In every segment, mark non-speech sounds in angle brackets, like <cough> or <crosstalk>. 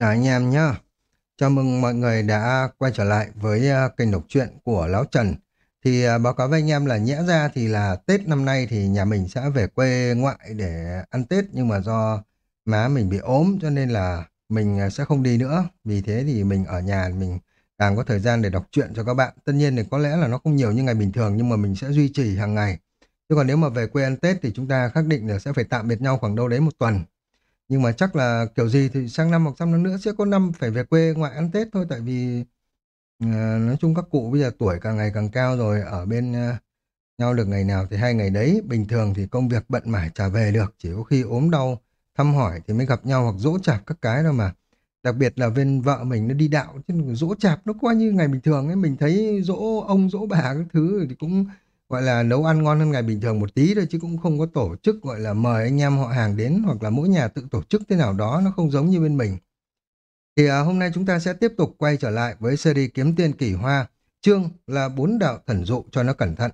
Chào anh em nhá. Chào mừng mọi người đã quay trở lại với à, kênh đọc truyện của Lão Trần. Thì à, báo cáo với anh em là nhẽ ra thì là Tết năm nay thì nhà mình sẽ về quê ngoại để ăn Tết, nhưng mà do má mình bị ốm cho nên là mình à, sẽ không đi nữa. Vì thế thì mình ở nhà mình càng có thời gian để đọc truyện cho các bạn. Tất nhiên thì có lẽ là nó không nhiều như ngày bình thường, nhưng mà mình sẽ duy trì hàng ngày. Chứ còn nếu mà về quê ăn Tết thì chúng ta xác định là sẽ phải tạm biệt nhau khoảng đâu đấy một tuần nhưng mà chắc là kiểu gì thì sang năm hoặc sang năm nữa sẽ có năm phải về quê ngoại ăn Tết thôi tại vì uh, nói chung các cụ bây giờ tuổi càng ngày càng cao rồi ở bên uh, nhau được ngày nào thì hai ngày đấy. Bình thường thì công việc bận mải trả về được chỉ có khi ốm đau thăm hỏi thì mới gặp nhau hoặc dỗ chạp các cái đâu mà. Đặc biệt là bên vợ mình nó đi đạo chứ dỗ chạp nó coi như ngày bình thường ấy. Mình thấy dỗ ông dỗ bà các thứ thì cũng gọi là nấu ăn ngon hơn ngày bình thường một tí thôi chứ cũng không có tổ chức gọi là mời anh em họ hàng đến hoặc là mỗi nhà tự tổ chức thế nào đó nó không giống như bên mình. Thì à, hôm nay chúng ta sẽ tiếp tục quay trở lại với series kiếm tiền kỳ hoa, chương là bốn đạo thần dụ cho nó cẩn thận.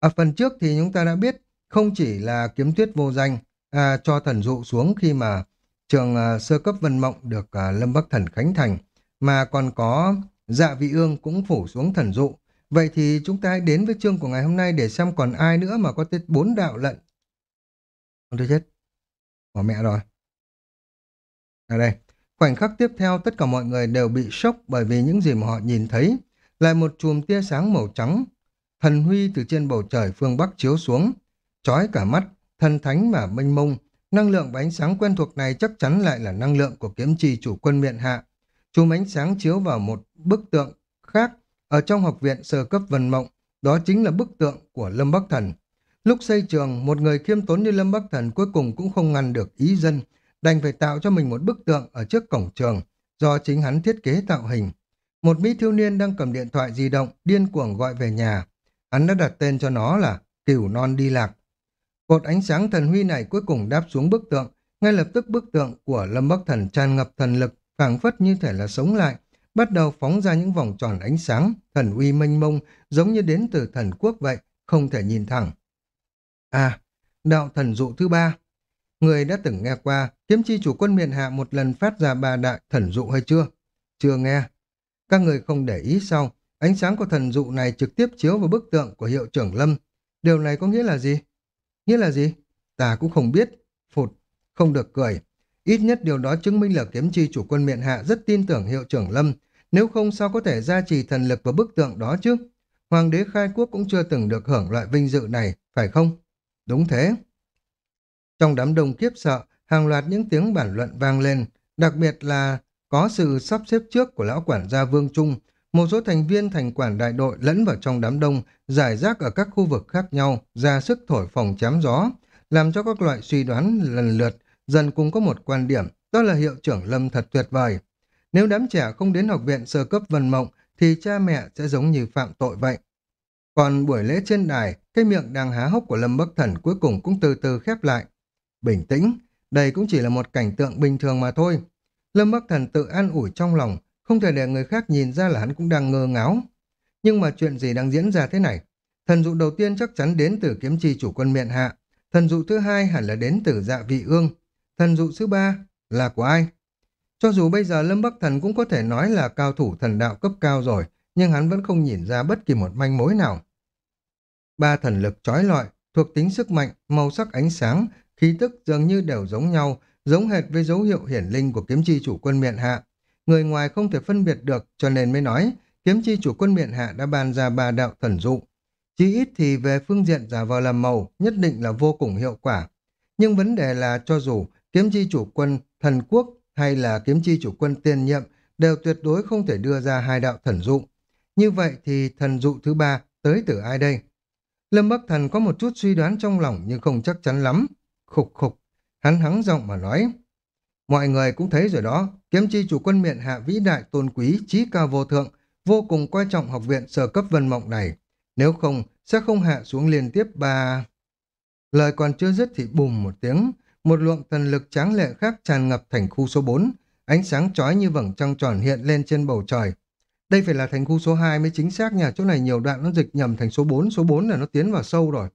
Ở phần trước thì chúng ta đã biết không chỉ là kiếm tuyết vô danh à, cho thần dụ xuống khi mà trường à, sơ cấp vân mộng được à, Lâm Bắc Thần khánh thành, mà còn có dạ vị ương cũng phủ xuống thần dụ Vậy thì chúng ta hãy đến với chương của ngày hôm nay để xem còn ai nữa mà có tới bốn đạo lận. Không tôi chết. Bỏ mẹ rồi. Ở đây, khoảnh khắc tiếp theo tất cả mọi người đều bị sốc bởi vì những gì mà họ nhìn thấy. Lại một chùm tia sáng màu trắng, thần huy từ trên bầu trời phương Bắc chiếu xuống. Chói cả mắt, thần thánh mà mênh mông. Năng lượng và ánh sáng quen thuộc này chắc chắn lại là năng lượng của kiếm trì chủ quân miện hạ. Chùm ánh sáng chiếu vào một bức tượng khác ở trong học viện sơ cấp Vân Mộng, đó chính là bức tượng của Lâm Bắc Thần. Lúc xây trường, một người khiêm tốn như Lâm Bắc Thần cuối cùng cũng không ngăn được ý dân, đành phải tạo cho mình một bức tượng ở trước cổng trường, do chính hắn thiết kế tạo hình. Một mỹ thiếu niên đang cầm điện thoại di động, điên cuồng gọi về nhà. Hắn đã đặt tên cho nó là Cửu Non Đi Lạc. Cột ánh sáng thần huy này cuối cùng đáp xuống bức tượng, ngay lập tức bức tượng của Lâm Bắc Thần tràn ngập thần lực, phảng phất như thể là sống lại, bắt đầu phóng ra những vòng tròn ánh sáng, thần uy mênh mông, giống như đến từ thần quốc vậy, không thể nhìn thẳng. À, đạo thần dụ thứ ba. Người đã từng nghe qua, kiếm chi chủ quân miền hạ một lần phát ra ba đại thần dụ hay chưa? Chưa nghe. Các người không để ý sau, ánh sáng của thần dụ này trực tiếp chiếu vào bức tượng của hiệu trưởng Lâm. Điều này có nghĩa là gì? Nghĩa là gì? Ta cũng không biết. Phụt, không được cười. Ít nhất điều đó chứng minh là kiếm chi chủ quân miện hạ rất tin tưởng hiệu trưởng Lâm, nếu không sao có thể gia trì thần lực vào bức tượng đó chứ? Hoàng đế khai quốc cũng chưa từng được hưởng loại vinh dự này, phải không? Đúng thế. Trong đám đông kiếp sợ, hàng loạt những tiếng bản luận vang lên, đặc biệt là có sự sắp xếp trước của lão quản gia Vương Trung, một số thành viên thành quản đại đội lẫn vào trong đám đông, giải rác ở các khu vực khác nhau, ra sức thổi phòng chém gió, làm cho các loại suy đoán lần lượt dần cùng có một quan điểm, đó là hiệu trưởng Lâm thật tuyệt vời. Nếu đám trẻ không đến học viện sơ cấp Vân Mộng thì cha mẹ sẽ giống như phạm tội vậy. Còn buổi lễ trên đài, cái miệng đang há hốc của Lâm Bắc Thần cuối cùng cũng từ từ khép lại. Bình tĩnh, đây cũng chỉ là một cảnh tượng bình thường mà thôi. Lâm Bắc Thần tự an ủi trong lòng, không thể để người khác nhìn ra là hắn cũng đang ngơ ngáo. Nhưng mà chuyện gì đang diễn ra thế này? Thần dụ đầu tiên chắc chắn đến từ kiếm chi chủ quân miện hạ. Thần dụ thứ hai hẳn là đến từ dạ vị ương. Thần dụ thứ ba là của ai? Cho dù bây giờ Lâm Bắc Thần cũng có thể nói là cao thủ thần đạo cấp cao rồi, nhưng hắn vẫn không nhìn ra bất kỳ một manh mối nào. Ba thần lực trói lọi, thuộc tính sức mạnh, màu sắc ánh sáng, khí tức dường như đều giống nhau, giống hệt với dấu hiệu hiển linh của kiếm chi chủ quân miện hạ. Người ngoài không thể phân biệt được, cho nên mới nói, kiếm chi chủ quân miện hạ đã ban ra ba đạo thần dụ. Chỉ ít thì về phương diện giả vờ làm màu, nhất định là vô cùng hiệu quả. Nhưng vấn đề là cho dù kiếm chi chủ quân thần quốc hay là kiếm chi chủ quân tiền nhiệm đều tuyệt đối không thể đưa ra hai đạo thần dụ. Như vậy thì thần dụ thứ ba tới từ ai đây? Lâm Bắc Thần có một chút suy đoán trong lòng nhưng không chắc chắn lắm. Khục khục, hắn hắng giọng mà nói. Mọi người cũng thấy rồi đó, kiếm chi chủ quân miện hạ vĩ đại tôn quý, trí cao vô thượng, vô cùng quan trọng học viện sở cấp vân mộng này. Nếu không, sẽ không hạ xuống liên tiếp ba... Lời còn chưa dứt thì bùm một tiếng, một luồng thần lực tráng lệ khác tràn ngập thành khu số 4, ánh sáng chói như vầng trăng tròn hiện lên trên bầu trời. Đây phải là thành khu số 2 mới chính xác nhà chỗ này nhiều đoạn nó dịch nhầm thành số 4, số 4 là nó tiến vào sâu rồi.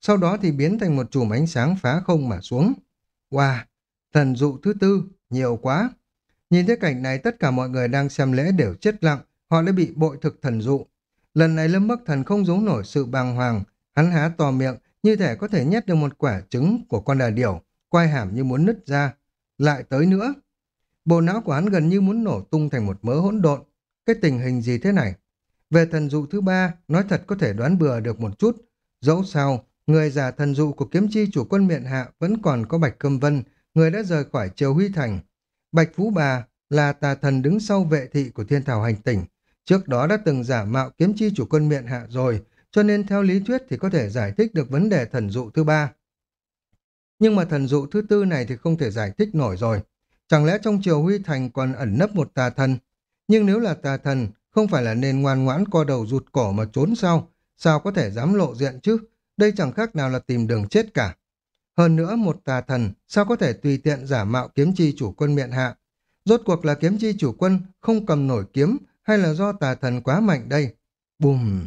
Sau đó thì biến thành một chùm ánh sáng phá không mà xuống. Wow, thần dụ thứ tư, nhiều quá. Nhìn thấy cảnh này tất cả mọi người đang xem lễ đều chết lặng, họ đã bị bội thực thần dụ. Lần này Lâm Bắc Thần không giấu nổi sự bàng hoàng, hắn há to miệng, như thể có thể nhét được một quả trứng của con đà điểu, quay hàm như muốn nứt ra. Lại tới nữa. Bộ não của hắn gần như muốn nổ tung thành một mớ hỗn độn. Cái tình hình gì thế này? Về thần dụ thứ ba, nói thật có thể đoán bừa được một chút. Dẫu sao, người già thần dụ của kiếm chi chủ quân miện hạ vẫn còn có Bạch Câm Vân, người đã rời khỏi Triều Huy Thành. Bạch Phú Bà là tà thần đứng sau vệ thị của thiên thảo hành tỉnh. Trước đó đã từng giả mạo kiếm chi chủ quân miện hạ rồi, cho nên theo lý thuyết thì có thể giải thích được vấn đề thần dụ thứ ba. Nhưng mà thần dụ thứ tư này thì không thể giải thích nổi rồi. Chẳng lẽ trong triều Huy Thành còn ẩn nấp một tà thần? Nhưng nếu là tà thần, không phải là nên ngoan ngoãn co đầu rụt cổ mà trốn sao? Sao có thể dám lộ diện chứ? Đây chẳng khác nào là tìm đường chết cả. Hơn nữa, một tà thần sao có thể tùy tiện giả mạo kiếm chi chủ quân miện hạ? Rốt cuộc là kiếm chi chủ quân không cầm nổi kiếm hay là do tà thần quá mạnh đây? Bùm!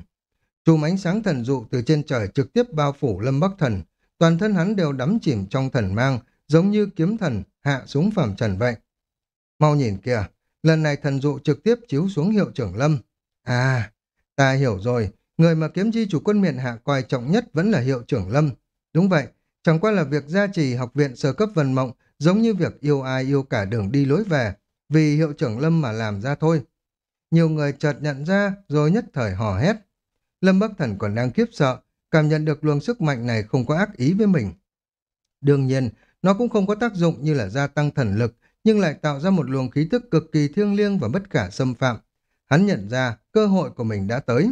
Chùm ánh sáng thần dụ từ trên trời trực tiếp bao phủ lâm bắc thần. Toàn thân hắn đều đắm chìm trong thần mang, giống như kiếm thần hạ xuống phàm trần vậy. Mau nhìn kìa, lần này thần dụ trực tiếp chiếu xuống hiệu trưởng lâm. À, ta hiểu rồi, người mà kiếm chi chủ quân miện hạ coi trọng nhất vẫn là hiệu trưởng lâm. Đúng vậy, chẳng qua là việc gia trì học viện sơ cấp vần mộng giống như việc yêu ai yêu cả đường đi lối về, vì hiệu trưởng lâm mà làm ra thôi. Nhiều người chợt nhận ra rồi nhất thời hò hét. Lâm Bắc Thần còn đang kiếp sợ, cảm nhận được luồng sức mạnh này không có ác ý với mình. Đương nhiên, nó cũng không có tác dụng như là gia tăng thần lực, nhưng lại tạo ra một luồng khí tức cực kỳ thiêng liêng và bất khả xâm phạm. Hắn nhận ra cơ hội của mình đã tới.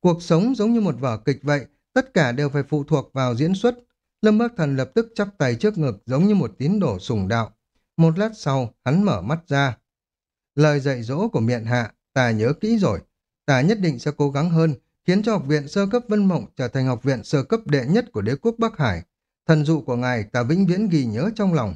Cuộc sống giống như một vở kịch vậy, tất cả đều phải phụ thuộc vào diễn xuất. Lâm Bắc Thần lập tức chắp tay trước ngực giống như một tín đồ sùng đạo. Một lát sau, hắn mở mắt ra. Lời dạy dỗ của miệng hạ, ta nhớ kỹ rồi. Ta nhất định sẽ cố gắng hơn, khiến cho học viện sơ cấp Vân Mộng trở thành học viện sơ cấp đệ nhất của đế quốc Bắc Hải. Thần dụ của ngài ta vĩnh viễn ghi nhớ trong lòng.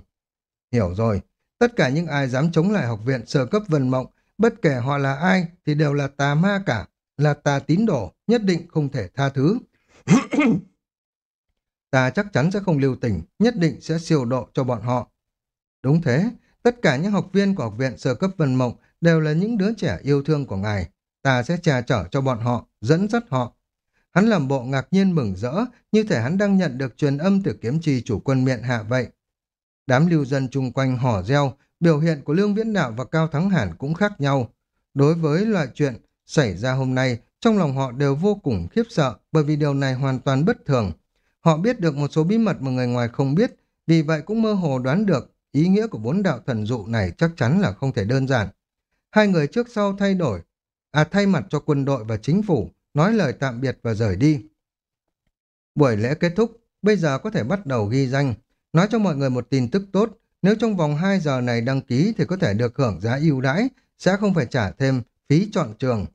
Hiểu rồi, tất cả những ai dám chống lại học viện sơ cấp Vân Mộng, bất kể họ là ai thì đều là tà ma cả, là tà tín đồ, nhất định không thể tha thứ. <coughs> ta chắc chắn sẽ không lưu tình, nhất định sẽ siêu độ cho bọn họ. Đúng thế, tất cả những học viên của học viện sơ cấp Vân Mộng đều là những đứa trẻ yêu thương của ngài. Ta sẽ trà trở cho bọn họ, dẫn dắt họ. Hắn làm bộ ngạc nhiên mừng rỡ, như thể hắn đang nhận được truyền âm từ kiếm trì chủ quân miện hạ vậy. Đám lưu dân chung quanh hò reo, biểu hiện của Lương Viễn Đạo và Cao Thắng Hàn cũng khác nhau. Đối với loại chuyện xảy ra hôm nay, trong lòng họ đều vô cùng khiếp sợ bởi vì điều này hoàn toàn bất thường. Họ biết được một số bí mật mà người ngoài không biết, vì vậy cũng mơ hồ đoán được ý nghĩa của bốn đạo thần dụ này chắc chắn là không thể đơn giản. Hai người trước sau thay đổi, à thay mặt cho quân đội và chính phủ, nói lời tạm biệt và rời đi. Buổi lễ kết thúc, bây giờ có thể bắt đầu ghi danh. Nói cho mọi người một tin tức tốt, nếu trong vòng 2 giờ này đăng ký thì có thể được hưởng giá ưu đãi, sẽ không phải trả thêm phí chọn trường.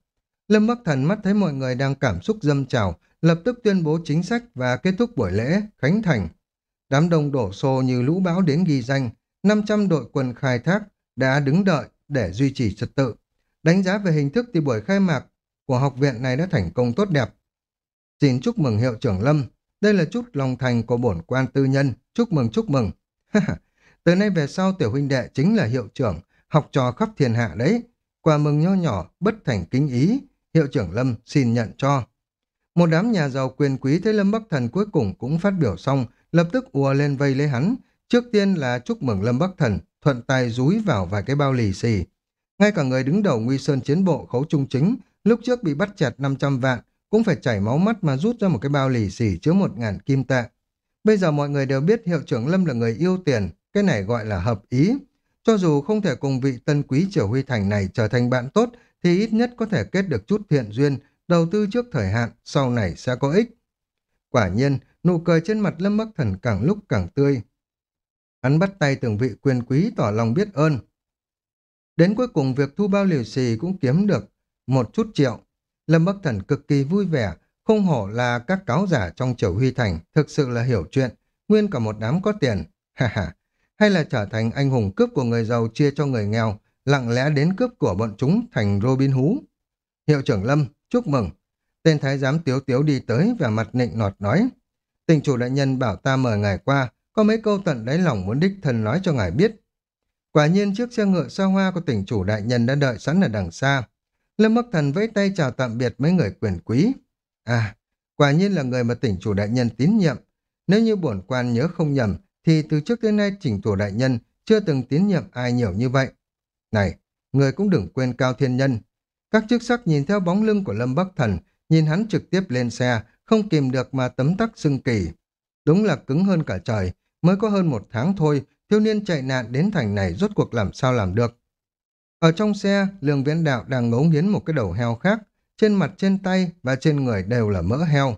Lâm Bắc Thần mắt thấy mọi người đang cảm xúc dâm trào, lập tức tuyên bố chính sách và kết thúc buổi lễ, khánh thành. Đám đông đổ xô như lũ bão đến ghi danh, 500 đội quân khai thác đã đứng đợi để duy trì trật tự. Đánh giá về hình thức thì buổi khai mạc của học viện này đã thành công tốt đẹp. Xin chúc mừng hiệu trưởng Lâm, đây là chút lòng thành của bổn quan tư nhân, chúc mừng chúc mừng. <laughs> Từ nay về sau tiểu huynh đệ chính là hiệu trưởng, học trò khắp thiên hạ đấy. Quà mừng nho nhỏ, bất thành kính ý, hiệu trưởng Lâm xin nhận cho. Một đám nhà giàu quyền quý thấy Lâm Bắc Thần cuối cùng cũng phát biểu xong, lập tức ùa lên vây lấy hắn. Trước tiên là chúc mừng Lâm Bắc Thần, thuận tay rúi vào vài cái bao lì xì. Ngay cả người đứng đầu Nguy Sơn chiến bộ khấu trung chính, lúc trước bị bắt chẹt 500 vạn, cũng phải chảy máu mắt mà rút ra một cái bao lì xì chứa một ngàn kim tệ. Bây giờ mọi người đều biết hiệu trưởng Lâm là người yêu tiền, cái này gọi là hợp ý. Cho dù không thể cùng vị tân quý triều huy thành này trở thành bạn tốt, thì ít nhất có thể kết được chút thiện duyên, đầu tư trước thời hạn, sau này sẽ có ích. Quả nhiên, nụ cười trên mặt Lâm Bắc Thần càng lúc càng tươi. Hắn bắt tay từng vị quyền quý tỏ lòng biết ơn. Đến cuối cùng việc thu bao lì xì cũng kiếm được một chút triệu. Lâm Bắc Thần cực kỳ vui vẻ, không hổ là các cáo giả trong triều huy thành, thực sự là hiểu chuyện, nguyên cả một đám có tiền. Ha ha, hay là trở thành anh hùng cướp của người giàu chia cho người nghèo, lặng lẽ đến cướp của bọn chúng thành Robin Hú. Hiệu trưởng Lâm, chúc mừng. Tên thái giám tiếu tiếu đi tới và mặt nịnh nọt nói. Tình chủ đại nhân bảo ta mời ngài qua, có mấy câu tận đáy lòng muốn đích thân nói cho ngài biết. Quả nhiên chiếc xe ngựa xa hoa của tỉnh chủ đại nhân đã đợi sẵn ở đằng xa. Lâm Bắc Thần vẫy tay chào tạm biệt mấy người quyền quý. À, quả nhiên là người mà tỉnh chủ đại nhân tín nhiệm. Nếu như bổn quan nhớ không nhầm, thì từ trước tới nay tỉnh chủ đại nhân chưa từng tín nhiệm ai nhiều như vậy. Này, người cũng đừng quên Cao Thiên Nhân. Các chức sắc nhìn theo bóng lưng của Lâm Bắc Thần, nhìn hắn trực tiếp lên xe, không kìm được mà tấm tắc xưng kỳ. Đúng là cứng hơn cả trời, mới có hơn một tháng thôi, thiếu niên chạy nạn đến thành này rốt cuộc làm sao làm được. Ở trong xe, Lương Viễn Đạo đang ngấu nghiến một cái đầu heo khác, trên mặt trên tay và trên người đều là mỡ heo.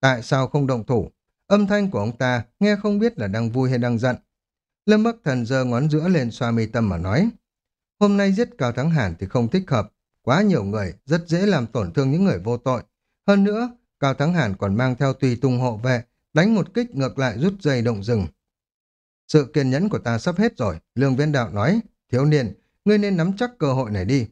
Tại sao không động thủ? Âm thanh của ông ta nghe không biết là đang vui hay đang giận. Lâm Bắc Thần giơ ngón giữa lên xoa mi tâm mà nói. Hôm nay giết Cao Thắng Hàn thì không thích hợp. Quá nhiều người, rất dễ làm tổn thương những người vô tội. Hơn nữa, Cao Thắng Hàn còn mang theo tùy tung hộ vệ, đánh một kích ngược lại rút dây động rừng. Sự kiên nhẫn của ta sắp hết rồi, Lương Viên Đạo nói. Thiếu niên, ngươi nên nắm chắc cơ hội này đi.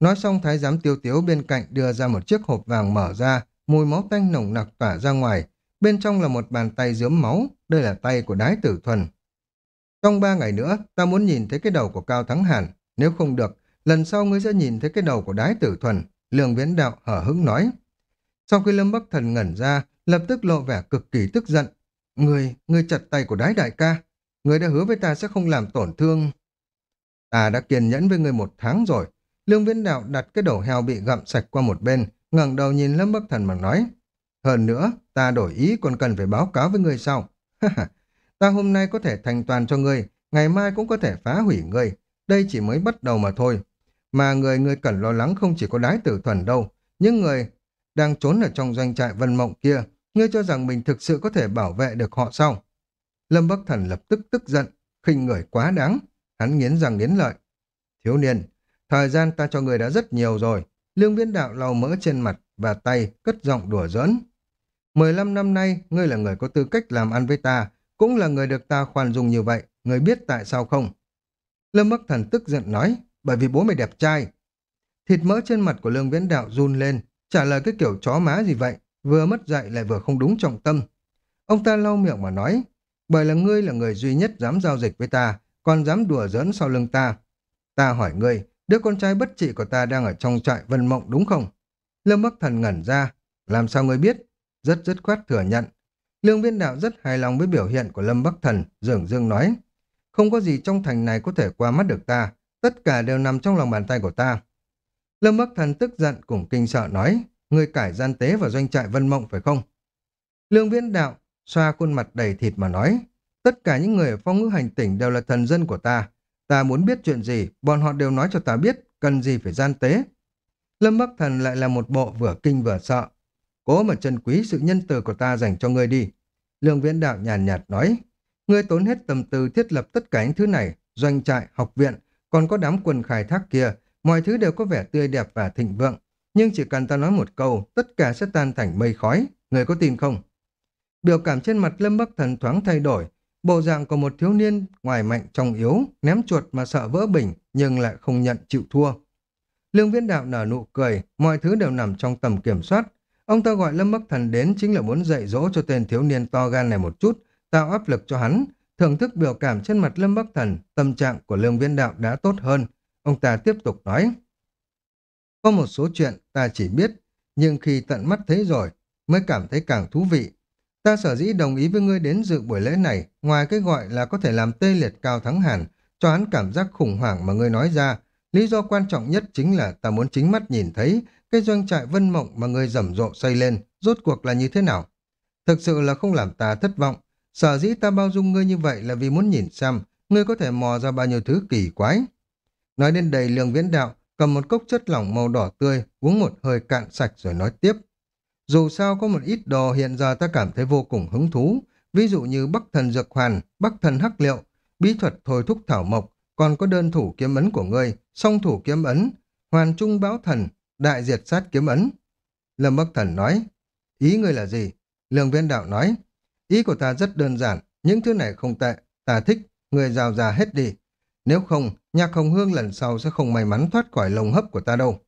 Nói xong thái giám tiêu tiếu bên cạnh đưa ra một chiếc hộp vàng mở ra, mùi máu tanh nồng nặc tỏa ra ngoài. Bên trong là một bàn tay dướm máu, đây là tay của đái tử thuần. Trong ba ngày nữa, ta muốn nhìn thấy cái đầu của Cao Thắng Hàn. Nếu không được, lần sau ngươi sẽ nhìn thấy cái đầu của đái tử thuần. Lương Viễn Đạo hở hững nói. Sau khi Lâm Bắc Thần ngẩn ra, lập tức lộ vẻ cực kỳ tức giận. Người, người chặt tay của đái đại ca. Người đã hứa với ta sẽ không làm tổn thương. Ta đã kiên nhẫn với người một tháng rồi. Lương Viễn Đạo đặt cái đầu heo bị gặm sạch qua một bên, ngẩng đầu nhìn Lâm Bắc Thần mà nói. Hơn nữa, ta đổi ý còn cần phải báo cáo với người sau. ta hôm nay có thể thành toàn cho ngươi, ngày mai cũng có thể phá hủy ngươi. Đây chỉ mới bắt đầu mà thôi. Mà người ngươi cần lo lắng không chỉ có đái tử thuần đâu. Những người đang trốn ở trong doanh trại Vân Mộng kia, ngươi cho rằng mình thực sự có thể bảo vệ được họ sao? Lâm Bắc Thần lập tức tức giận, khinh người quá đáng. Hắn nghiến răng nghiến lợi. Thiếu niên, thời gian ta cho người đã rất nhiều rồi. Lương Viễn Đạo lau mỡ trên mặt và tay, cất giọng đùa giỡn. 15 năm nay, ngươi là người có tư cách làm ăn với ta, cũng là người được ta khoan dung như vậy, Ngươi biết tại sao không? Lâm Bắc Thần tức giận nói, bởi vì bố mày đẹp trai. Thịt mỡ trên mặt của Lương Viễn Đạo run lên, trả lời cái kiểu chó má gì vậy, vừa mất dạy lại vừa không đúng trọng tâm. Ông ta lau miệng mà nói, bởi là ngươi là người duy nhất dám giao dịch với ta, còn dám đùa giỡn sau lưng ta. Ta hỏi ngươi, đứa con trai bất trị của ta đang ở trong trại Vân Mộng đúng không? Lâm Bắc Thần ngẩn ra, làm sao ngươi biết? Rất dứt khoát thừa nhận. Lương viên đạo rất hài lòng với biểu hiện của Lâm Bắc Thần, dường dương nói. Không có gì trong thành này có thể qua mắt được ta, tất cả đều nằm trong lòng bàn tay của ta. Lâm Bắc Thần tức giận cùng kinh sợ nói, ngươi cải gian tế vào doanh trại Vân Mộng phải không? Lương viễn đạo xoa khuôn mặt đầy thịt mà nói, tất cả những người ở phong ngữ hành tỉnh đều là thần dân của ta. Ta muốn biết chuyện gì, bọn họ đều nói cho ta biết, cần gì phải gian tế. Lâm Bắc Thần lại là một bộ vừa kinh vừa sợ. Cố mà trân quý sự nhân từ của ta dành cho ngươi đi. Lương viễn đạo nhàn nhạt, nhạt nói, ngươi tốn hết tâm tư thiết lập tất cả những thứ này, doanh trại, học viện, còn có đám quân khai thác kia, mọi thứ đều có vẻ tươi đẹp và thịnh vượng. Nhưng chỉ cần ta nói một câu, tất cả sẽ tan thành mây khói. Người có tin không? Biểu cảm trên mặt Lâm Bắc Thần thoáng thay đổi. Bộ dạng của một thiếu niên ngoài mạnh trong yếu, ném chuột mà sợ vỡ bình, nhưng lại không nhận chịu thua. Lương Viễn Đạo nở nụ cười, mọi thứ đều nằm trong tầm kiểm soát. Ông ta gọi Lâm Bắc Thần đến chính là muốn dạy dỗ cho tên thiếu niên to gan này một chút, tạo áp lực cho hắn. Thưởng thức biểu cảm trên mặt Lâm Bắc Thần, tâm trạng của Lương Viễn Đạo đã tốt hơn. Ông ta tiếp tục nói. Có một số chuyện ta chỉ biết, nhưng khi tận mắt thấy rồi, mới cảm thấy càng thú vị. Ta sở dĩ đồng ý với ngươi đến dự buổi lễ này, ngoài cái gọi là có thể làm tê liệt cao thắng hàn, cho hắn cảm giác khủng hoảng mà ngươi nói ra. Lý do quan trọng nhất chính là ta muốn chính mắt nhìn thấy cái doanh trại vân mộng mà ngươi rầm rộ xây lên, rốt cuộc là như thế nào. Thực sự là không làm ta thất vọng. Sở dĩ ta bao dung ngươi như vậy là vì muốn nhìn xem ngươi có thể mò ra bao nhiêu thứ kỳ quái. Nói đến đây lương viễn đạo cầm một cốc chất lỏng màu đỏ tươi, uống một hơi cạn sạch rồi nói tiếp. Dù sao có một ít đồ hiện giờ ta cảm thấy vô cùng hứng thú, ví dụ như Bắc Thần Dược Hoàn, Bắc Thần Hắc Liệu, bí thuật thôi thúc thảo mộc, còn có đơn thủ kiếm ấn của ngươi, song thủ kiếm ấn, hoàn trung báo thần, đại diệt sát kiếm ấn. Lâm Bắc Thần nói, ý ngươi là gì? Lương Viên Đạo nói, ý của ta rất đơn giản, những thứ này không tệ, ta thích, người rào già hết đi. Nếu không, nhạc hồng hương lần sau sẽ không may mắn thoát khỏi lồng hấp của ta đâu.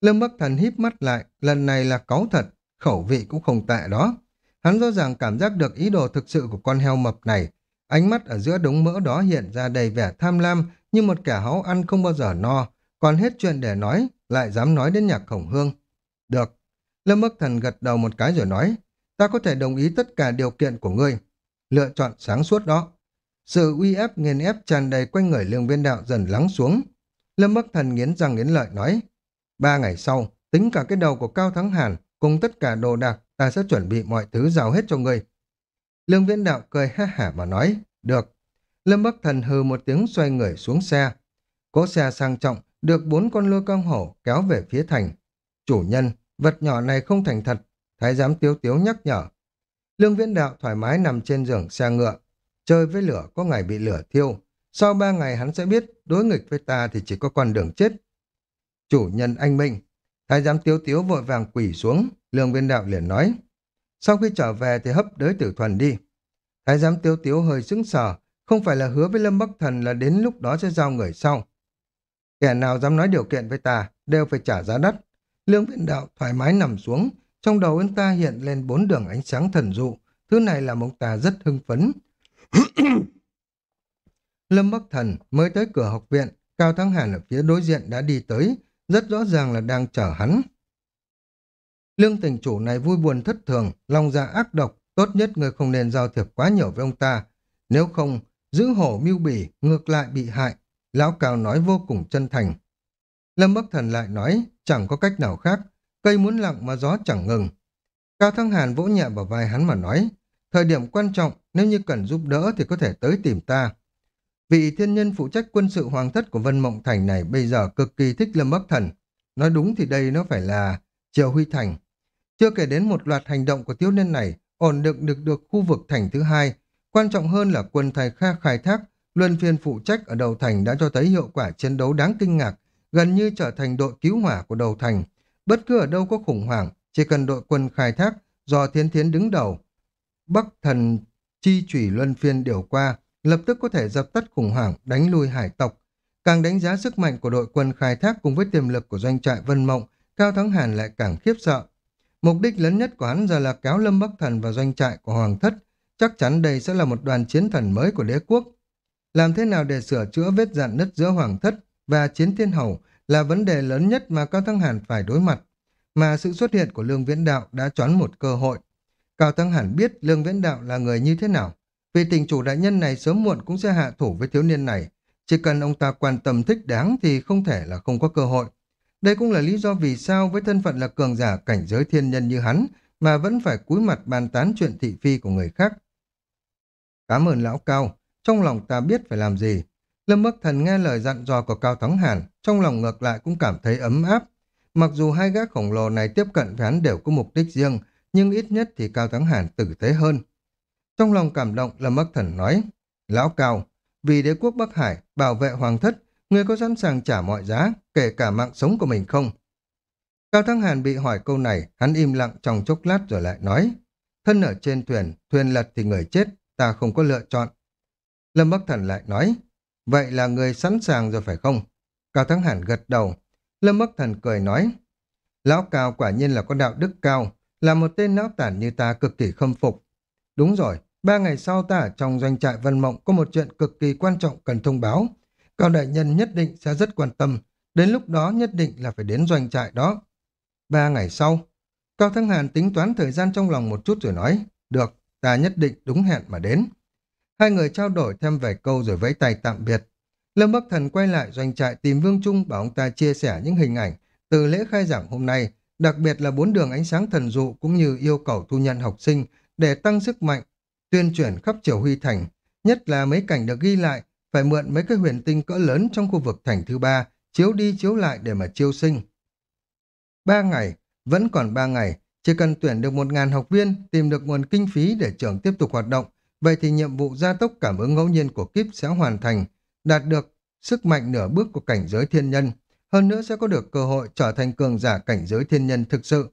Lâm Bắc Thần híp mắt lại, lần này là cáu thật, khẩu vị cũng không tệ đó. Hắn rõ ràng cảm giác được ý đồ thực sự của con heo mập này. Ánh mắt ở giữa đống mỡ đó hiện ra đầy vẻ tham lam như một kẻ háu ăn không bao giờ no, còn hết chuyện để nói, lại dám nói đến nhạc khổng hương. Được. Lâm Bắc Thần gật đầu một cái rồi nói, ta có thể đồng ý tất cả điều kiện của ngươi. Lựa chọn sáng suốt đó. Sự uy ép nghiền ép tràn đầy quanh người lương viên đạo dần lắng xuống. Lâm Bắc Thần nghiến răng nghiến lợi nói, ba ngày sau, tính cả cái đầu của Cao Thắng Hàn, cùng tất cả đồ đạc, ta sẽ chuẩn bị mọi thứ giao hết cho ngươi. Lương Viễn Đạo cười ha hả mà nói, được. Lâm Bắc Thần hừ một tiếng xoay người xuống xe. Cỗ xe sang trọng, được bốn con lôi cong hổ kéo về phía thành. Chủ nhân, vật nhỏ này không thành thật, thái giám tiếu tiếu nhắc nhở. Lương Viễn Đạo thoải mái nằm trên giường xe ngựa. Chơi với lửa có ngày bị lửa thiêu. Sau ba ngày hắn sẽ biết đối nghịch với ta thì chỉ có con đường chết. Chủ nhân anh Minh. Thái giám tiếu tiếu vội vàng quỷ xuống. Lương viên Đạo liền nói. Sau khi trở về thì hấp đới tử thuần đi. Thái giám tiếu tiếu hơi sững sờ, không phải là hứa với Lâm Bắc Thần là đến lúc đó sẽ giao người sau. Kẻ nào dám nói điều kiện với ta, đều phải trả giá đắt. Lương viện đạo thoải mái nằm xuống, trong đầu ông ta hiện lên bốn đường ánh sáng thần dụ, thứ này làm ông ta rất hưng phấn. <coughs> Lâm Bắc Thần mới tới cửa học viện, Cao Thắng Hàn ở phía đối diện đã đi tới, rất rõ ràng là đang chở hắn. Lương tình chủ này vui buồn thất thường, lòng dạ ác độc, tốt nhất người không nên giao thiệp quá nhiều với ông ta. Nếu không, giữ hổ mưu bỉ, ngược lại bị hại. Lão Cao nói vô cùng chân thành. Lâm Bắc Thần lại nói, chẳng có cách nào khác, cây muốn lặng mà gió chẳng ngừng. Cao Thăng Hàn vỗ nhẹ vào vai hắn mà nói, thời điểm quan trọng, nếu như cần giúp đỡ thì có thể tới tìm ta. Vị thiên nhân phụ trách quân sự hoàng thất của Vân Mộng Thành này bây giờ cực kỳ thích Lâm Bắc Thần. Nói đúng thì đây nó phải là Triều Huy Thành. Chưa kể đến một loạt hành động của thiếu niên này, ổn định được được khu vực thành thứ hai. Quan trọng hơn là quân thầy kha khai thác, luân phiên phụ trách ở đầu thành đã cho thấy hiệu quả chiến đấu đáng kinh ngạc, gần như trở thành đội cứu hỏa của đầu thành. Bất cứ ở đâu có khủng hoảng, chỉ cần đội quân khai thác do thiên thiến đứng đầu. Bắc thần chi chủy luân phiên điều qua, lập tức có thể dập tắt khủng hoảng, đánh lui hải tộc. Càng đánh giá sức mạnh của đội quân khai thác cùng với tiềm lực của doanh trại Vân Mộng, Cao Thắng Hàn lại càng khiếp sợ. Mục đích lớn nhất của hắn giờ là kéo Lâm Bắc Thần vào doanh trại của Hoàng Thất. Chắc chắn đây sẽ là một đoàn chiến thần mới của đế quốc. Làm thế nào để sửa chữa vết dạn nứt giữa Hoàng Thất và Chiến Thiên Hầu là vấn đề lớn nhất mà Cao Thắng Hàn phải đối mặt. Mà sự xuất hiện của Lương Viễn Đạo đã choán một cơ hội. Cao Thắng Hàn biết Lương Viễn Đạo là người như thế nào. Vì tình chủ đại nhân này sớm muộn cũng sẽ hạ thủ với thiếu niên này. Chỉ cần ông ta quan tâm thích đáng thì không thể là không có cơ hội. Đây cũng là lý do vì sao với thân phận là cường giả cảnh giới thiên nhân như hắn mà vẫn phải cúi mặt bàn tán chuyện thị phi của người khác. Cảm ơn lão Cao, trong lòng ta biết phải làm gì. Lâm Bắc Thần nghe lời dặn dò của Cao Thắng Hàn, trong lòng ngược lại cũng cảm thấy ấm áp. Mặc dù hai gã khổng lồ này tiếp cận với hắn đều có mục đích riêng, nhưng ít nhất thì Cao Thắng Hàn tử tế hơn. Trong lòng cảm động, Lâm Bắc Thần nói, Lão Cao, vì đế quốc Bắc Hải bảo vệ hoàng thất Người có sẵn sàng trả mọi giá, kể cả mạng sống của mình không? Cao Thăng Hàn bị hỏi câu này, hắn im lặng trong chốc lát rồi lại nói. Thân ở trên thuyền, thuyền lật thì người chết, ta không có lựa chọn. Lâm Bắc Thần lại nói, vậy là người sẵn sàng rồi phải không? Cao Thắng Hàn gật đầu. Lâm Bắc Thần cười nói, Lão Cao quả nhiên là có đạo đức cao, là một tên não tản như ta cực kỳ khâm phục. Đúng rồi, ba ngày sau ta ở trong doanh trại Vân Mộng có một chuyện cực kỳ quan trọng cần thông báo. Cao đại nhân nhất định sẽ rất quan tâm, đến lúc đó nhất định là phải đến doanh trại đó. Ba ngày sau, Cao Thăng Hàn tính toán thời gian trong lòng một chút rồi nói, được, ta nhất định đúng hẹn mà đến. Hai người trao đổi thêm vài câu rồi vẫy tay tạm biệt. Lâm Bắc Thần quay lại doanh trại tìm Vương Trung bảo ông ta chia sẻ những hình ảnh từ lễ khai giảng hôm nay, đặc biệt là bốn đường ánh sáng thần dụ cũng như yêu cầu thu nhận học sinh để tăng sức mạnh, tuyên truyền khắp triều huy thành, nhất là mấy cảnh được ghi lại phải mượn mấy cái huyền tinh cỡ lớn trong khu vực thành thứ ba, chiếu đi chiếu lại để mà chiêu sinh. Ba ngày, vẫn còn ba ngày, chỉ cần tuyển được một ngàn học viên, tìm được nguồn kinh phí để trường tiếp tục hoạt động, vậy thì nhiệm vụ gia tốc cảm ứng ngẫu nhiên của kíp sẽ hoàn thành, đạt được sức mạnh nửa bước của cảnh giới thiên nhân, hơn nữa sẽ có được cơ hội trở thành cường giả cảnh giới thiên nhân thực sự.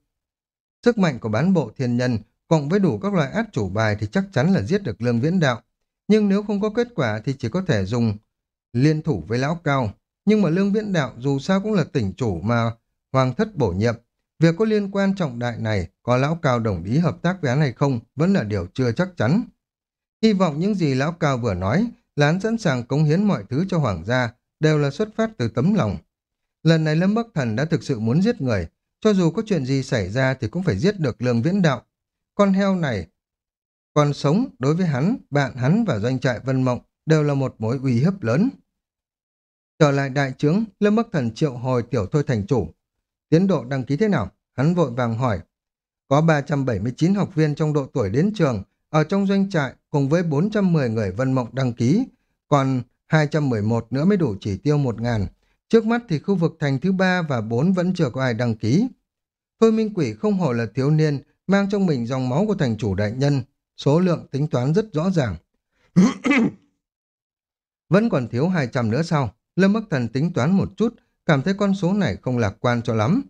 Sức mạnh của bán bộ thiên nhân cộng với đủ các loại át chủ bài thì chắc chắn là giết được lương viễn đạo, nhưng nếu không có kết quả thì chỉ có thể dùng liên thủ với lão cao. Nhưng mà Lương Viễn Đạo dù sao cũng là tỉnh chủ mà Hoàng thất bổ nhiệm. Việc có liên quan trọng đại này, có lão cao đồng ý hợp tác với án hay không vẫn là điều chưa chắc chắn. Hy vọng những gì lão cao vừa nói là hắn sẵn sàng cống hiến mọi thứ cho hoàng gia, đều là xuất phát từ tấm lòng. Lần này Lâm Bắc Thần đã thực sự muốn giết người, cho dù có chuyện gì xảy ra thì cũng phải giết được lương viễn đạo. Con heo này còn sống đối với hắn, bạn hắn và doanh trại Vân Mộng đều là một mối uy hiếp lớn. Trở lại đại trướng, Lâm Bắc Thần triệu hồi tiểu thôi thành chủ. Tiến độ đăng ký thế nào? Hắn vội vàng hỏi. Có 379 học viên trong độ tuổi đến trường, ở trong doanh trại cùng với 410 người Vân Mộng đăng ký, còn 211 nữa mới đủ chỉ tiêu 1.000. Trước mắt thì khu vực thành thứ ba và 4 vẫn chưa có ai đăng ký. Thôi Minh Quỷ không hổ là thiếu niên, mang trong mình dòng máu của thành chủ đại nhân, số lượng tính toán rất rõ ràng. <coughs> vẫn còn thiếu 200 nữa sau, Lâm Bắc Thần tính toán một chút, cảm thấy con số này không lạc quan cho lắm.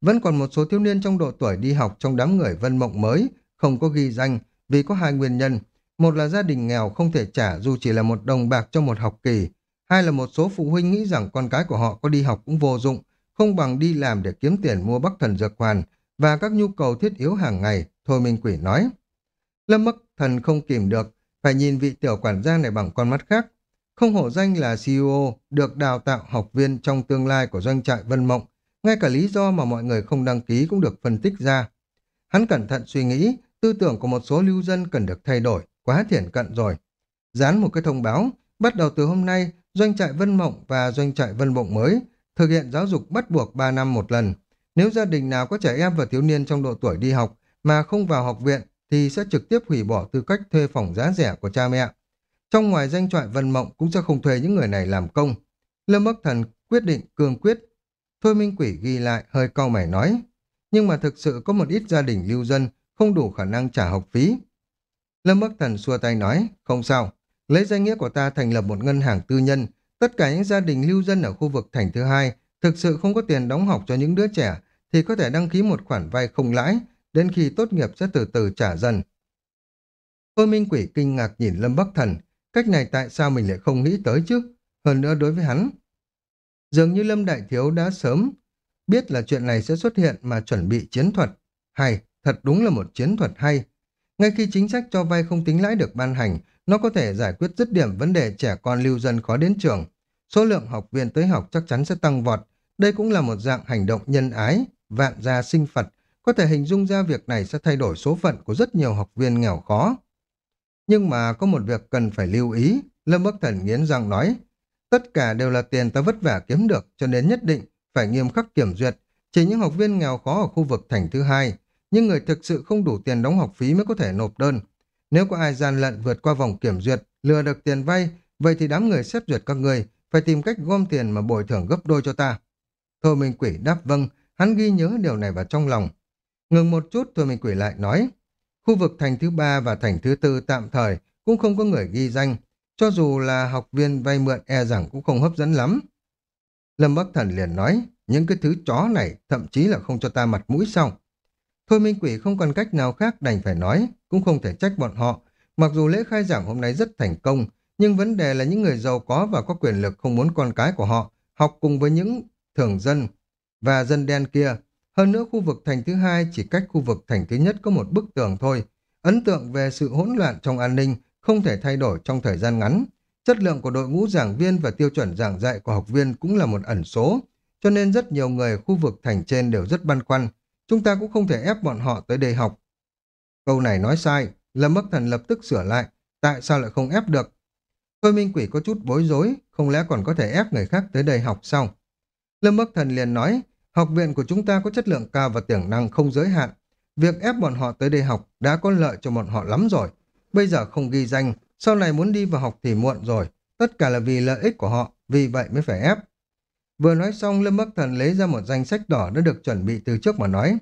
Vẫn còn một số thiếu niên trong độ tuổi đi học trong đám người vân mộng mới, không có ghi danh, vì có hai nguyên nhân. Một là gia đình nghèo không thể trả dù chỉ là một đồng bạc cho một học kỳ. Hai là một số phụ huynh nghĩ rằng con cái của họ có đi học cũng vô dụng, không bằng đi làm để kiếm tiền mua bắc thần dược hoàn và các nhu cầu thiết yếu hàng ngày, Thôi Minh Quỷ nói. Lâm Bắc Thần không kìm được, phải nhìn vị tiểu quản gia này bằng con mắt khác. Không hổ danh là CEO, được đào tạo học viên trong tương lai của doanh trại Vân Mộng, ngay cả lý do mà mọi người không đăng ký cũng được phân tích ra. Hắn cẩn thận suy nghĩ, tư tưởng của một số lưu dân cần được thay đổi, quá thiển cận rồi. Dán một cái thông báo, bắt đầu từ hôm nay, doanh trại Vân Mộng và doanh trại Vân Mộng mới thực hiện giáo dục bắt buộc 3 năm một lần. Nếu gia đình nào có trẻ em và thiếu niên trong độ tuổi đi học mà không vào học viện thì sẽ trực tiếp hủy bỏ tư cách thuê phòng giá rẻ của cha mẹ. Trong ngoài danh trại Vân Mộng cũng sẽ không thuê những người này làm công. Lâm Bắc Thần quyết định cương quyết. Thôi Minh Quỷ ghi lại hơi cau mày nói. Nhưng mà thực sự có một ít gia đình lưu dân không đủ khả năng trả học phí. Lâm Bắc Thần xua tay nói, không sao, lấy danh nghĩa của ta thành lập một ngân hàng tư nhân, tất cả những gia đình lưu dân ở khu vực thành thứ hai thực sự không có tiền đóng học cho những đứa trẻ thì có thể đăng ký một khoản vay không lãi, đến khi tốt nghiệp sẽ từ từ trả dần. Thôi Minh Quỷ kinh ngạc nhìn Lâm Bắc Thần, cách này tại sao mình lại không nghĩ tới chứ? Hơn nữa đối với hắn, dường như Lâm Đại Thiếu đã sớm biết là chuyện này sẽ xuất hiện mà chuẩn bị chiến thuật. Hay, thật đúng là một chiến thuật hay. Ngay khi chính sách cho vay không tính lãi được ban hành, nó có thể giải quyết dứt điểm vấn đề trẻ con lưu dân khó đến trường. Số lượng học viên tới học chắc chắn sẽ tăng vọt. Đây cũng là một dạng hành động nhân ái, vạn gia sinh Phật. Có thể hình dung ra việc này sẽ thay đổi số phận của rất nhiều học viên nghèo khó. Nhưng mà có một việc cần phải lưu ý, Lâm Bắc Thần nghiến răng nói, tất cả đều là tiền ta vất vả kiếm được, cho nên nhất định phải nghiêm khắc kiểm duyệt. Chỉ những học viên nghèo khó ở khu vực thành thứ hai, nhưng người thực sự không đủ tiền đóng học phí mới có thể nộp đơn. Nếu có ai gian lận vượt qua vòng kiểm duyệt, lừa được tiền vay, vậy thì đám người xét duyệt các người phải tìm cách gom tiền mà bồi thường gấp đôi cho ta. Thôi Minh Quỷ đáp vâng, hắn ghi nhớ điều này vào trong lòng. Ngừng một chút Thôi Minh Quỷ lại nói, khu vực thành thứ ba và thành thứ tư tạm thời cũng không có người ghi danh, cho dù là học viên vay mượn e rằng cũng không hấp dẫn lắm. Lâm Bắc Thần liền nói, những cái thứ chó này thậm chí là không cho ta mặt mũi sau. Thôi Minh Quỷ không còn cách nào khác đành phải nói, cũng không thể trách bọn họ. Mặc dù lễ khai giảng hôm nay rất thành công, nhưng vấn đề là những người giàu có và có quyền lực không muốn con cái của họ học cùng với những thường dân và dân đen kia. Hơn nữa khu vực thành thứ hai chỉ cách khu vực thành thứ nhất có một bức tường thôi. Ấn tượng về sự hỗn loạn trong an ninh không thể thay đổi trong thời gian ngắn. Chất lượng của đội ngũ giảng viên và tiêu chuẩn giảng dạy của học viên cũng là một ẩn số, cho nên rất nhiều người khu vực thành trên đều rất băn khoăn. Chúng ta cũng không thể ép bọn họ tới đây học. Câu này nói sai, Lâm Bắc Thần lập tức sửa lại. Tại sao lại không ép được? Thôi Minh Quỷ có chút bối rối, không lẽ còn có thể ép người khác tới đây học sao? Lâm Bắc Thần liền nói, học viện của chúng ta có chất lượng cao và tiềm năng không giới hạn. Việc ép bọn họ tới đây học đã có lợi cho bọn họ lắm rồi. Bây giờ không ghi danh, sau này muốn đi vào học thì muộn rồi. Tất cả là vì lợi ích của họ, vì vậy mới phải ép. Vừa nói xong, Lâm Bắc Thần lấy ra một danh sách đỏ đã được chuẩn bị từ trước mà nói.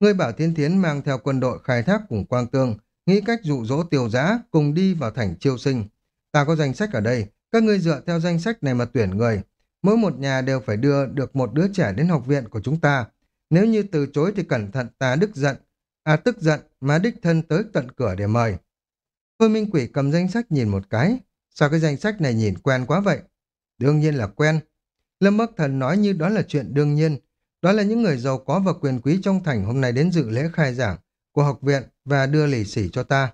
Người bảo Thiên Thiến mang theo quân đội khai thác cùng Quang Tương, nghĩ cách dụ dỗ tiêu giã cùng đi vào thành chiêu sinh. Ta có danh sách ở đây, các ngươi dựa theo danh sách này mà tuyển người. Mỗi một nhà đều phải đưa được một đứa trẻ đến học viện của chúng ta. Nếu như từ chối thì cẩn thận ta đức giận, à tức giận mà đích thân tới tận cửa để mời. Thôi Minh Quỷ cầm danh sách nhìn một cái. Sao cái danh sách này nhìn quen quá vậy? Đương nhiên là quen. Lâm Bắc Thần nói như đó là chuyện đương nhiên. Đó là những người giàu có và quyền quý trong thành hôm nay đến dự lễ khai giảng của học viện và đưa lì xỉ cho ta.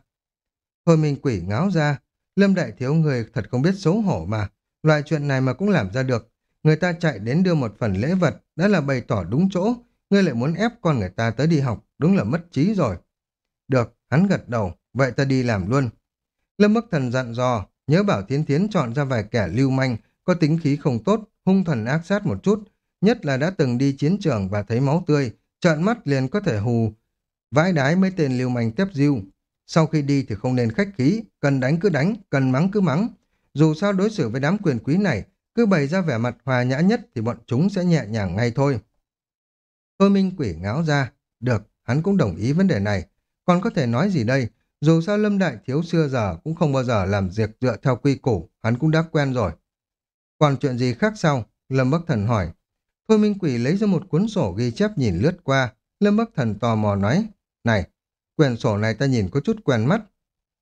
Thôi minh quỷ ngáo ra. Lâm Đại Thiếu người thật không biết xấu hổ mà. Loại chuyện này mà cũng làm ra được. Người ta chạy đến đưa một phần lễ vật, đã là bày tỏ đúng chỗ. Ngươi lại muốn ép con người ta tới đi học, đúng là mất trí rồi. Được, hắn gật đầu, vậy ta đi làm luôn. Lâm Bắc Thần dặn dò, nhớ bảo Thiến Thiến chọn ra vài kẻ lưu manh, có tính khí không tốt, hung thần ác sát một chút, nhất là đã từng đi chiến trường và thấy máu tươi, trợn mắt liền có thể hù, vãi đái mấy tên lưu manh tép diêu. Sau khi đi thì không nên khách khí, cần đánh cứ đánh, cần mắng cứ mắng. Dù sao đối xử với đám quyền quý này, cứ bày ra vẻ mặt hòa nhã nhất thì bọn chúng sẽ nhẹ nhàng ngay thôi. Thôi minh quỷ ngáo ra, được, hắn cũng đồng ý vấn đề này. Còn có thể nói gì đây, dù sao Lâm Đại Thiếu xưa giờ cũng không bao giờ làm việc dựa theo quy củ, hắn cũng đã quen rồi. Còn chuyện gì khác sau? Lâm Bắc Thần hỏi. Thôi Minh Quỷ lấy ra một cuốn sổ ghi chép nhìn lướt qua. Lâm Bắc Thần tò mò nói. Này, quyển sổ này ta nhìn có chút quen mắt.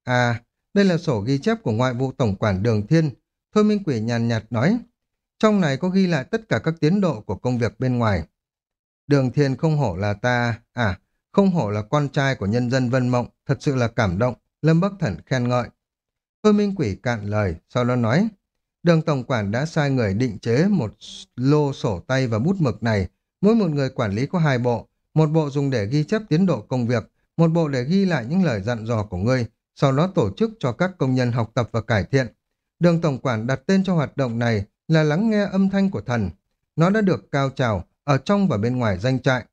À, đây là sổ ghi chép của ngoại vụ tổng quản Đường Thiên. Thôi Minh Quỷ nhàn nhạt nói. Trong này có ghi lại tất cả các tiến độ của công việc bên ngoài. Đường Thiên không hổ là ta, à, không hổ là con trai của nhân dân Vân Mộng, thật sự là cảm động, Lâm Bắc Thần khen ngợi. Thôi Minh Quỷ cạn lời, sau đó nói, đường tổng quản đã sai người định chế một lô sổ tay và bút mực này, mỗi một người quản lý có hai bộ, một bộ dùng để ghi chép tiến độ công việc, một bộ để ghi lại những lời dặn dò của ngươi, sau đó tổ chức cho các công nhân học tập và cải thiện. Đường tổng quản đặt tên cho hoạt động này là lắng nghe âm thanh của thần. Nó đã được cao trào ở trong và bên ngoài danh trại.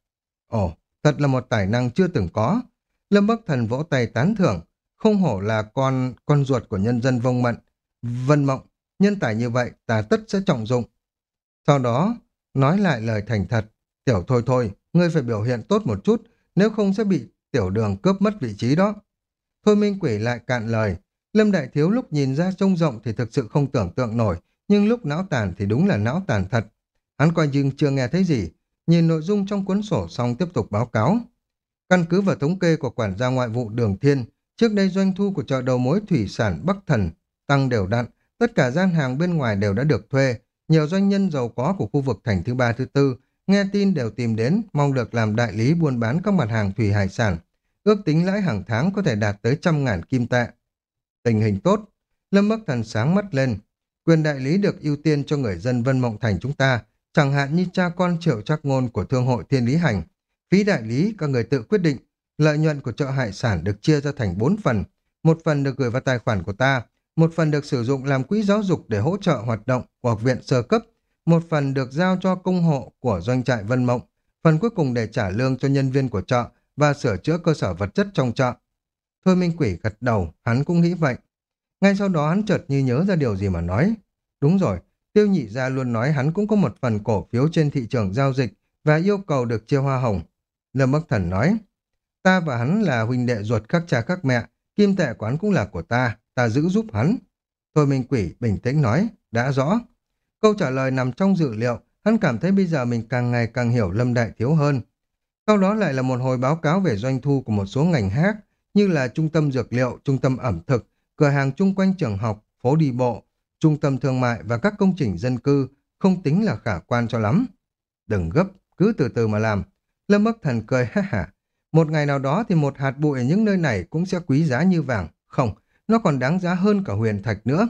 Ồ, thật là một tài năng chưa từng có. Lâm Bắc Thần vỗ tay tán thưởng, không hổ là con con ruột của nhân dân vông mận. Vân mộng, nhân tài như vậy ta tất sẽ trọng dụng. Sau đó, nói lại lời thành thật, tiểu thôi thôi, ngươi phải biểu hiện tốt một chút, nếu không sẽ bị tiểu đường cướp mất vị trí đó. Thôi Minh Quỷ lại cạn lời, Lâm Đại Thiếu lúc nhìn ra trông rộng thì thực sự không tưởng tượng nổi, nhưng lúc não tàn thì đúng là não tàn thật. Hắn coi như chưa nghe thấy gì, nhìn nội dung trong cuốn sổ xong tiếp tục báo cáo. Căn cứ vào thống kê của quản gia ngoại vụ Đường Thiên, trước đây doanh thu của chợ đầu mối thủy sản Bắc Thần tăng đều đặn, tất cả gian hàng bên ngoài đều đã được thuê, nhiều doanh nhân giàu có của khu vực thành thứ ba thứ tư nghe tin đều tìm đến mong được làm đại lý buôn bán các mặt hàng thủy hải sản, ước tính lãi hàng tháng có thể đạt tới trăm ngàn kim tệ. Tình hình tốt, Lâm Bắc Thần sáng mắt lên, quyền đại lý được ưu tiên cho người dân Vân Mộng Thành chúng ta, chẳng hạn như cha con triệu trắc ngôn của Thương hội Thiên Lý Hành. Phí đại lý các người tự quyết định, lợi nhuận của chợ hải sản được chia ra thành 4 phần, một phần được gửi vào tài khoản của ta, một phần được sử dụng làm quỹ giáo dục để hỗ trợ hoạt động của học viện sơ cấp, một phần được giao cho công hộ của doanh trại Vân Mộng, phần cuối cùng để trả lương cho nhân viên của chợ và sửa chữa cơ sở vật chất trong chợ. Thôi Minh Quỷ gật đầu, hắn cũng nghĩ vậy. Ngay sau đó hắn chợt như nhớ ra điều gì mà nói. Đúng rồi, Tiêu nhị gia luôn nói hắn cũng có một phần cổ phiếu trên thị trường giao dịch và yêu cầu được chia hoa hồng. Lâm Bắc Thần nói, ta và hắn là huynh đệ ruột các cha các mẹ, kim tệ quán cũng là của ta, ta giữ giúp hắn. Thôi Minh Quỷ bình tĩnh nói, đã rõ. Câu trả lời nằm trong dự liệu, hắn cảm thấy bây giờ mình càng ngày càng hiểu Lâm Đại Thiếu hơn. Sau đó lại là một hồi báo cáo về doanh thu của một số ngành khác, như là trung tâm dược liệu, trung tâm ẩm thực, cửa hàng chung quanh trường học, phố đi bộ, trung tâm thương mại và các công trình dân cư không tính là khả quan cho lắm. Đừng gấp, cứ từ từ mà làm. Lâm Bắc Thần cười ha hả. Một ngày nào đó thì một hạt bụi ở những nơi này cũng sẽ quý giá như vàng. Không, nó còn đáng giá hơn cả huyền thạch nữa.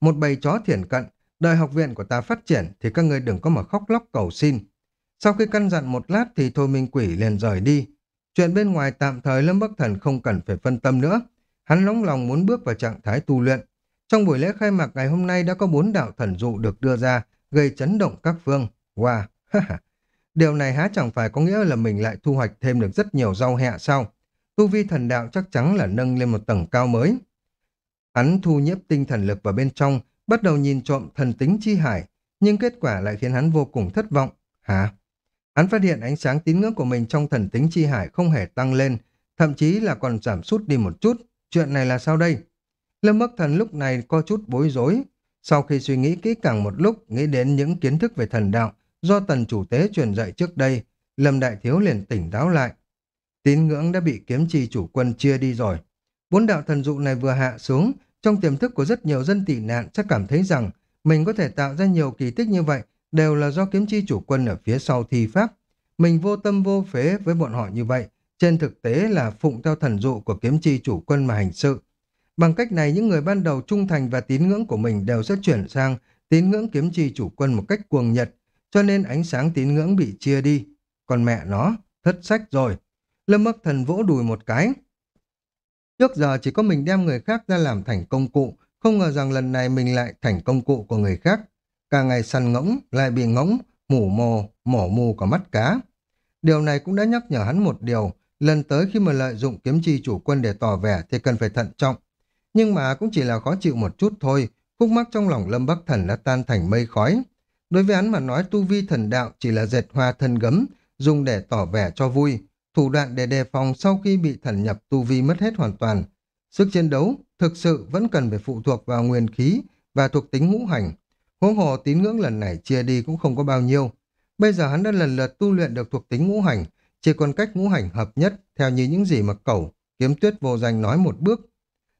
Một bầy chó thiển cận, đời học viện của ta phát triển thì các ngươi đừng có mà khóc lóc cầu xin. Sau khi căn dặn một lát thì Thôi Minh Quỷ liền rời đi. Chuyện bên ngoài tạm thời Lâm Bắc Thần không cần phải phân tâm nữa. Hắn nóng lòng muốn bước vào trạng thái tu luyện. Trong buổi lễ khai mạc ngày hôm nay đã có bốn đạo thần dụ được đưa ra, gây chấn động các phương. Wow, <laughs> Điều này há chẳng phải có nghĩa là mình lại thu hoạch thêm được rất nhiều rau hẹ sao? Tu vi thần đạo chắc chắn là nâng lên một tầng cao mới. Hắn thu nhiếp tinh thần lực vào bên trong, bắt đầu nhìn trộm thần tính chi hải, nhưng kết quả lại khiến hắn vô cùng thất vọng. Hả? Hắn phát hiện ánh sáng tín ngưỡng của mình trong thần tính chi hải không hề tăng lên, thậm chí là còn giảm sút đi một chút. Chuyện này là sao đây? Lâm Bắc Thần lúc này có chút bối rối. Sau khi suy nghĩ kỹ càng một lúc, nghĩ đến những kiến thức về thần đạo do tần chủ tế truyền dạy trước đây, Lâm Đại Thiếu liền tỉnh táo lại. Tín ngưỡng đã bị kiếm chi chủ quân chia đi rồi. Bốn đạo thần dụ này vừa hạ xuống, trong tiềm thức của rất nhiều dân tị nạn sẽ cảm thấy rằng mình có thể tạo ra nhiều kỳ tích như vậy đều là do kiếm chi chủ quân ở phía sau thi pháp. Mình vô tâm vô phế với bọn họ như vậy, trên thực tế là phụng theo thần dụ của kiếm chi chủ quân mà hành sự. Bằng cách này, những người ban đầu trung thành và tín ngưỡng của mình đều sẽ chuyển sang tín ngưỡng kiếm chi chủ quân một cách cuồng nhiệt, cho nên ánh sáng tín ngưỡng bị chia đi. Còn mẹ nó, thất sách rồi. Lâm Bắc Thần vỗ đùi một cái. Trước giờ chỉ có mình đem người khác ra làm thành công cụ, không ngờ rằng lần này mình lại thành công cụ của người khác. Cả ngày săn ngỗng, lại bị ngỗng, mủ mồ, mổ mù cả mắt cá. Điều này cũng đã nhắc nhở hắn một điều, lần tới khi mà lợi dụng kiếm chi chủ quân để tỏ vẻ thì cần phải thận trọng. Nhưng mà cũng chỉ là khó chịu một chút thôi, khúc mắc trong lòng Lâm Bắc Thần đã tan thành mây khói. Đối với hắn mà nói tu vi thần đạo chỉ là dệt hoa thân gấm, dùng để tỏ vẻ cho vui, thủ đoạn để đề phòng sau khi bị thần nhập tu vi mất hết hoàn toàn. Sức chiến đấu thực sự vẫn cần phải phụ thuộc vào nguyên khí và thuộc tính ngũ hành. Huống hồ tín ngưỡng lần này chia đi cũng không có bao nhiêu. Bây giờ hắn đã lần lượt tu luyện được thuộc tính ngũ hành, chỉ còn cách ngũ hành hợp nhất theo như những gì mà cẩu, kiếm tuyết vô danh nói một bước.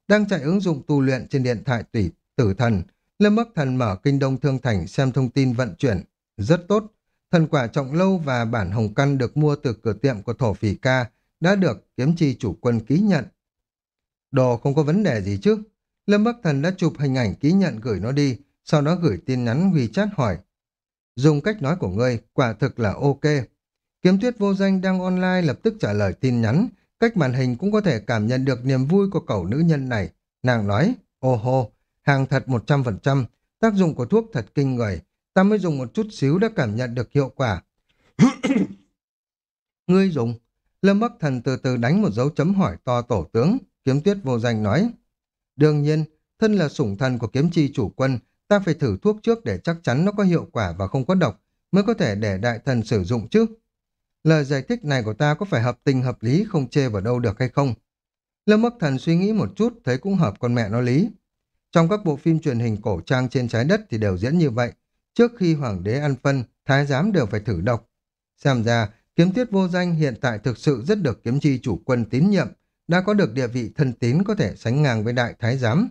Đang chạy ứng dụng tu luyện trên điện thoại tỷ tử thần, Lâm Bắc Thần mở kinh đông thương thành xem thông tin vận chuyển. Rất tốt, thần quả trọng lâu và bản hồng căn được mua từ cửa tiệm của thổ phỉ ca đã được kiếm chi chủ quân ký nhận. Đồ không có vấn đề gì chứ? Lâm Bắc Thần đã chụp hình ảnh ký nhận gửi nó đi, sau đó gửi tin nhắn WeChat hỏi. Dùng cách nói của ngươi, quả thực là ok. Kiếm tuyết vô danh đang online lập tức trả lời tin nhắn, cách màn hình cũng có thể cảm nhận được niềm vui của cậu nữ nhân này. Nàng nói, ô hô, hàng thật 100%, tác dụng của thuốc thật kinh người, ta mới dùng một chút xíu đã cảm nhận được hiệu quả. <coughs> Ngươi dùng. Lâm Bắc Thần từ từ đánh một dấu chấm hỏi to tổ tướng, kiếm tuyết vô danh nói. Đương nhiên, thân là sủng thần của kiếm chi chủ quân, ta phải thử thuốc trước để chắc chắn nó có hiệu quả và không có độc, mới có thể để đại thần sử dụng chứ. Lời giải thích này của ta có phải hợp tình hợp lý không chê vào đâu được hay không? Lâm Bắc Thần suy nghĩ một chút, thấy cũng hợp con mẹ nó lý. Trong các bộ phim truyền hình cổ trang trên trái đất thì đều diễn như vậy. Trước khi hoàng đế ăn phân, thái giám đều phải thử độc. Xem ra, kiếm tiết vô danh hiện tại thực sự rất được kiếm chi chủ quân tín nhiệm, đã có được địa vị thân tín có thể sánh ngang với đại thái giám.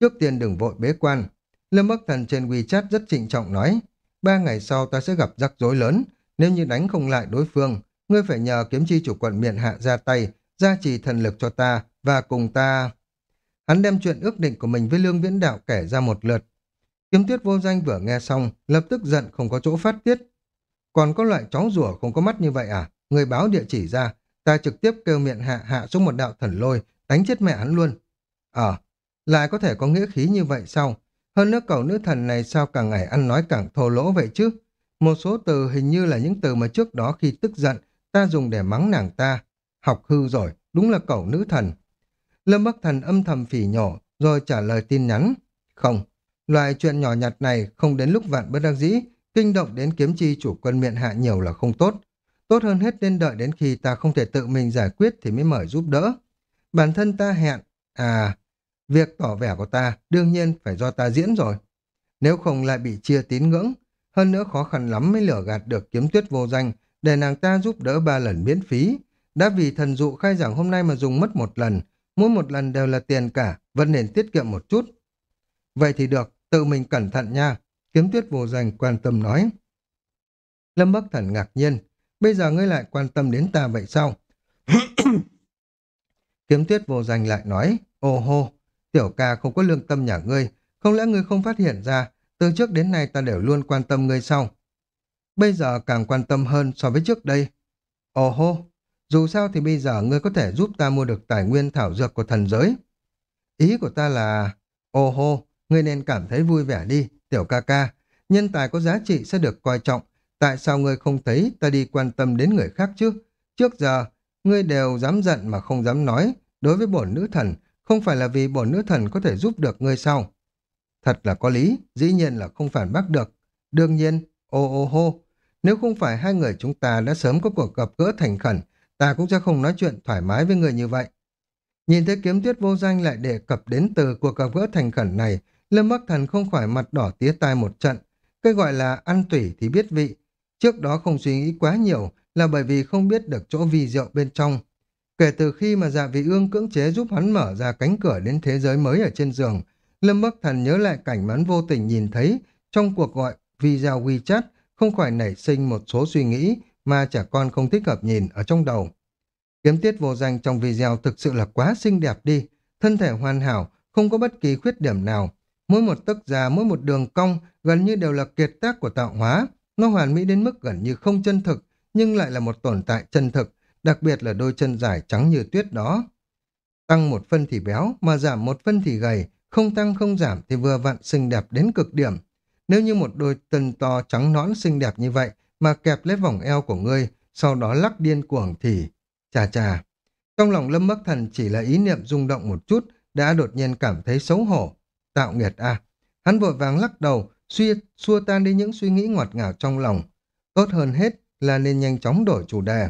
Trước tiên đừng vội bế quan. Lâm Bắc Thần trên WeChat rất trịnh trọng nói, ba ngày sau ta sẽ gặp rắc rối lớn, nếu như đánh không lại đối phương, ngươi phải nhờ kiếm chi chủ quận miền hạ ra tay, gia trì thần lực cho ta và cùng ta... Hắn đem chuyện ước định của mình với Lương Viễn Đạo kể ra một lượt. Kiếm tuyết vô danh vừa nghe xong, lập tức giận không có chỗ phát tiết. Còn có loại chó rùa không có mắt như vậy à? Người báo địa chỉ ra, ta trực tiếp kêu miệng hạ hạ xuống một đạo thần lôi, đánh chết mẹ hắn luôn. Ờ, lại có thể có nghĩa khí như vậy sao? Hơn nữa cậu nữ thần này sao càng ngày ăn nói càng thô lỗ vậy chứ? Một số từ hình như là những từ mà trước đó khi tức giận ta dùng để mắng nàng ta. Học hư rồi, đúng là cậu nữ thần. Lâm Bắc Thần âm thầm phỉ nhổ, rồi trả lời tin nhắn. Không, loại chuyện nhỏ nhặt này không đến lúc vạn bất đắc dĩ, kinh động đến kiếm chi chủ quân miệng hạ nhiều là không tốt. Tốt hơn hết nên đợi đến khi ta không thể tự mình giải quyết thì mới mời giúp đỡ. Bản thân ta hẹn, à, việc tỏ vẻ của ta đương nhiên phải do ta diễn rồi. Nếu không lại bị chia tín ngưỡng, hơn nữa khó khăn lắm mới lửa gạt được kiếm tuyết vô danh để nàng ta giúp đỡ ba lần miễn phí. Đã vì thần dụ khai giảng hôm nay mà dùng mất một lần, mỗi một lần đều là tiền cả, vẫn nên tiết kiệm một chút. Vậy thì được, tự mình cẩn thận nha, kiếm tuyết vô danh quan tâm nói. Lâm Bắc Thần ngạc nhiên, bây giờ ngươi lại quan tâm đến ta vậy sao? <coughs> kiếm tuyết vô danh lại nói, ô hô, tiểu ca không có lương tâm nhà ngươi, không lẽ ngươi không phát hiện ra từ trước đến nay ta đều luôn quan tâm ngươi sau. Bây giờ càng quan tâm hơn so với trước đây. Ồ hô, dù sao thì bây giờ ngươi có thể giúp ta mua được tài nguyên thảo dược của thần giới. Ý của ta là, ồ hô, ngươi nên cảm thấy vui vẻ đi, tiểu ca ca. Nhân tài có giá trị sẽ được coi trọng. Tại sao ngươi không thấy ta đi quan tâm đến người khác chứ? Trước giờ, ngươi đều dám giận mà không dám nói. Đối với bổn nữ thần, không phải là vì bổn nữ thần có thể giúp được ngươi sao? Thật là có lý, dĩ nhiên là không phản bác được. Đương nhiên, ô ô hô, nếu không phải hai người chúng ta đã sớm có cuộc gặp gỡ thành khẩn, ta cũng sẽ không nói chuyện thoải mái với người như vậy. Nhìn thấy kiếm tuyết vô danh lại đề cập đến từ cuộc gặp gỡ thành khẩn này, Lâm Bắc Thần không khỏi mặt đỏ tía tai một trận. Cái gọi là ăn tủy thì biết vị. Trước đó không suy nghĩ quá nhiều là bởi vì không biết được chỗ vi rượu bên trong. Kể từ khi mà dạ vị ương cưỡng chế giúp hắn mở ra cánh cửa đến thế giới mới ở trên giường, Lâm Bắc Thần nhớ lại cảnh mắn vô tình nhìn thấy trong cuộc gọi video WeChat không khỏi nảy sinh một số suy nghĩ mà trẻ con không thích hợp nhìn ở trong đầu. Kiếm tiết vô danh trong video thực sự là quá xinh đẹp đi, thân thể hoàn hảo, không có bất kỳ khuyết điểm nào. Mỗi một tấc da, mỗi một đường cong gần như đều là kiệt tác của tạo hóa. Nó hoàn mỹ đến mức gần như không chân thực, nhưng lại là một tồn tại chân thực, đặc biệt là đôi chân dài trắng như tuyết đó. Tăng một phân thì béo, mà giảm một phân thì gầy, không tăng không giảm thì vừa vặn xinh đẹp đến cực điểm. Nếu như một đôi chân to trắng nõn xinh đẹp như vậy mà kẹp lấy vòng eo của ngươi, sau đó lắc điên cuồng thì... Chà chà. Trong lòng Lâm Bắc Thần chỉ là ý niệm rung động một chút, đã đột nhiên cảm thấy xấu hổ. Tạo nghiệt à. Hắn vội vàng lắc đầu, suy, xua tan đi những suy nghĩ ngọt ngào trong lòng. Tốt hơn hết là nên nhanh chóng đổi chủ đề.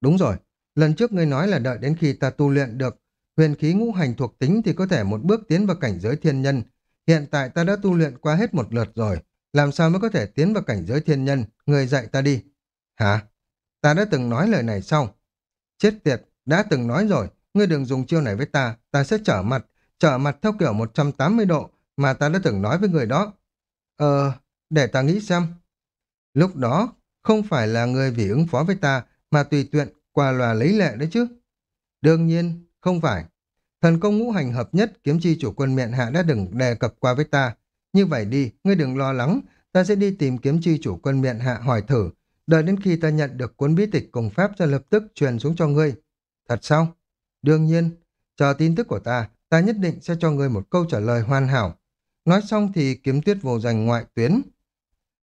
Đúng rồi, lần trước ngươi nói là đợi đến khi ta tu luyện được huyền khí ngũ hành thuộc tính thì có thể một bước tiến vào cảnh giới thiên nhân. Hiện tại ta đã tu luyện qua hết một lượt rồi, làm sao mới có thể tiến vào cảnh giới thiên nhân, người dạy ta đi. Hả? Ta đã từng nói lời này xong Chết tiệt, đã từng nói rồi, ngươi đừng dùng chiêu này với ta, ta sẽ trở mặt, trở mặt theo kiểu 180 độ mà ta đã từng nói với người đó. Ờ, để ta nghĩ xem. Lúc đó, không phải là người vì ứng phó với ta mà tùy tiện qua loà lấy lệ đấy chứ. Đương nhiên, không phải. Thần công ngũ hành hợp nhất kiếm chi chủ quân miệng hạ đã đừng đề cập qua với ta. Như vậy đi, ngươi đừng lo lắng, ta sẽ đi tìm kiếm chi chủ quân miệng hạ hỏi thử, đợi đến khi ta nhận được cuốn bí tịch cùng pháp ra lập tức truyền xuống cho ngươi. Thật sao? Đương nhiên, chờ tin tức của ta, ta nhất định sẽ cho ngươi một câu trả lời hoàn hảo. Nói xong thì kiếm tuyết vô danh ngoại tuyến.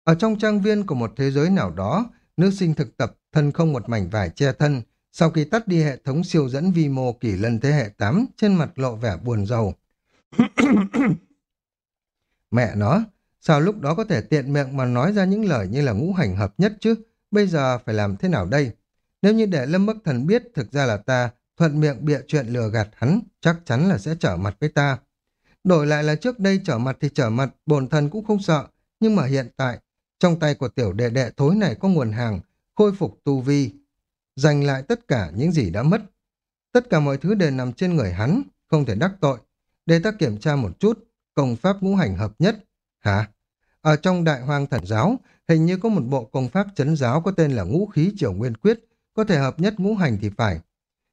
Ở trong trang viên của một thế giới nào đó, nữ sinh thực tập thân không một mảnh vải che thân, sau khi tắt đi hệ thống siêu dẫn vi mô kỷ lân thế hệ 8, trên mặt lộ vẻ buồn rầu. <coughs> Mẹ nó, sao lúc đó có thể tiện miệng mà nói ra những lời như là ngũ hành hợp nhất chứ? Bây giờ phải làm thế nào đây? Nếu như để Lâm Bắc Thần biết thực ra là ta thuận miệng bịa chuyện lừa gạt hắn, chắc chắn là sẽ trở mặt với ta. Đổi lại là trước đây trở mặt thì trở mặt, bồn thần cũng không sợ. Nhưng mà hiện tại, trong tay của tiểu đệ đệ thối này có nguồn hàng, khôi phục tu vi, giành lại tất cả những gì đã mất. Tất cả mọi thứ đều nằm trên người hắn, không thể đắc tội. Để ta kiểm tra một chút, công pháp ngũ hành hợp nhất. Hả? Ở trong đại hoang thần giáo, hình như có một bộ công pháp chấn giáo có tên là ngũ khí triều nguyên quyết, có thể hợp nhất ngũ hành thì phải.